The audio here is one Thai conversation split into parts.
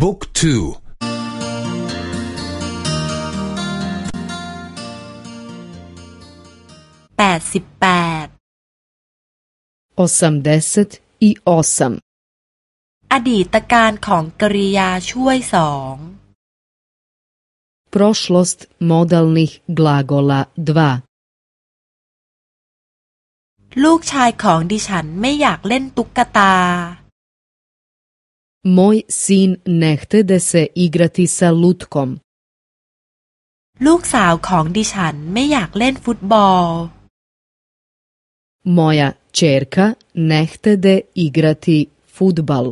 บุ๊กทูแปดสิบแปด osamdeset i osam อดีตการของกริยาช่วยสอง prošlost modalnih glagola 2ลูกชายของดิฉันไม่อยากเล่นตุ๊กตา Moj sin ne htede se igrati sa lutkom. ลูกสาวของดิฉันไม่อยากเล่นฟุตบอล Moja čerka ne htede igrati futbal.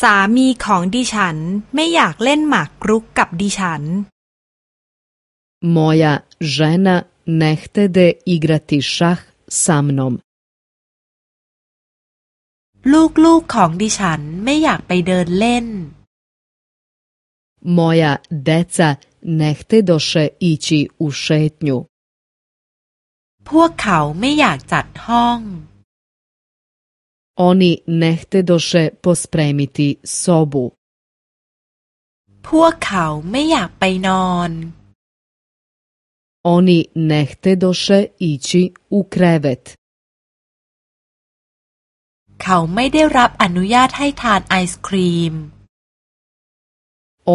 สามีของดิฉันไม่อยากเล่นหมากรุกกับดิฉัน Moja žena ne htede igrati šah sa mnom. ลูกๆของดิฉันไม่อยากไปเดินเล่น Moja deca ne htedoše ići u šetnju. พวกเขาไม่อยากจัดห้อง Oni ne htedoše pospremiti sobu. พวกเขาไม่อยากไปนอน Oni ne htedoše ići u krevet. เขาไม่ได้รับอนุญาตให้ทานไอศครีม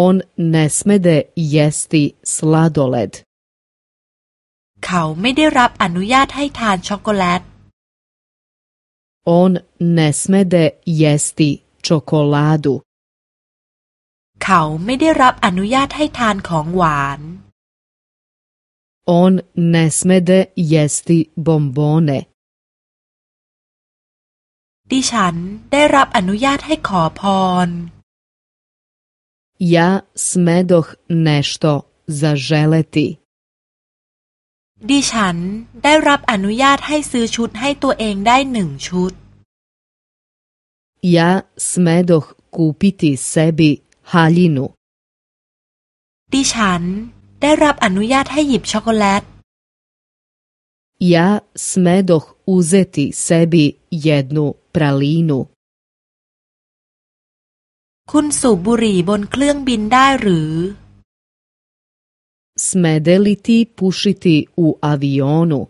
On ne smede jesti sladoled. เขาไม่ได้รับอนุญาตให้ทานช็อกโกแลต On ne smede jesti čokoladu. เขาไม่ได้รับอนุญาตให้ทานของหวาน On ne smede jesti bombone. ดิฉันได้รับอนุญาตให้ขอพร Ja smedoh nešto zaželeti. ดิฉันได้รับอนุญาตให้ซื้อชุดให้ตัวเองได้หนึ่งชุด Ja smedoh kupiti sebi haljinu. ดิฉันได้รับอนุญาตให้หยิบช็อกโกแลต Ja smedoh uzeti sebi jednu pralinu. คุณสูบบุหรี่บนเครื่องบินได้หรือ Smede li ti pušiti u avionu?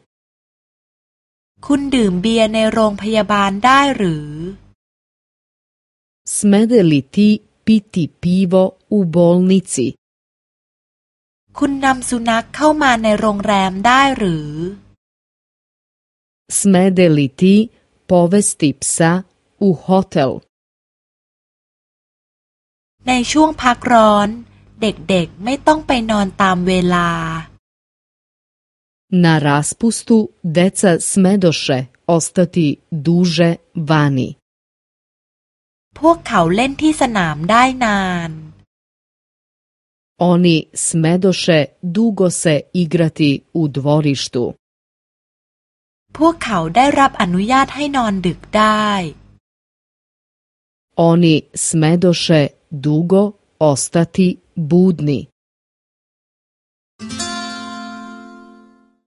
คุณดื่มเบียร์ในโรงพยาบาลได้หรือ Smede li ti piti pivo u bolnici? คุณนำสุนัขเข้ามาในโรงแรมได้หรือ Smede li ti povesti psa u hotel? ในช่วงพักร้อน เด็กๆไม่ต้องไปนอนตามเวลา Na raspustu deca smedoše ostati duže vani. พวกเขาเล่นที่สนามได้นาน Oni smedoše dugo se igrati u dvorištu. พวกเขาได้รับอนุญาตให้นอนดึกได้ Oni smedoše dugo ostati budni.